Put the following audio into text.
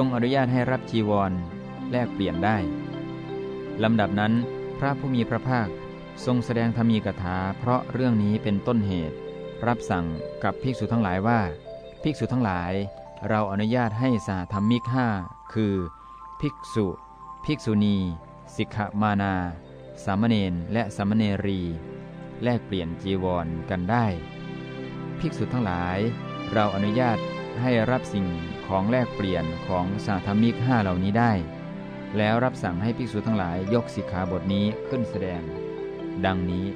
ทรงอนุญาตให้รับจีวร แลกเปลี่ยนได้ ลำดับนั้น พระผู้มีพระภาคทรงแสดงธรรมีกถาเพราะเรื่องนี้เป็นต้นเหตุ รับสั่งกับภิกษุทั้งหลายว่า ภิกษุทั้งหลาย เราอนุญาตให้สาธรรมิกห้าคือ ภิกษุ ภิกษุณี สิกขมานา สามเณรและสามเณรี แลกเปลี่ยนจีวรกันได้ ภิกษุทั้งหลาย เราอนุญาต ให้รับสิ่งของแลกเปลี่ยนของสาธมิกห้าเหล่านี้ได้ แล้วรับสั่งให้ภิกษุทั้งหลายยกสิกขาบทนี้ขึ้นแสดง ดังนี้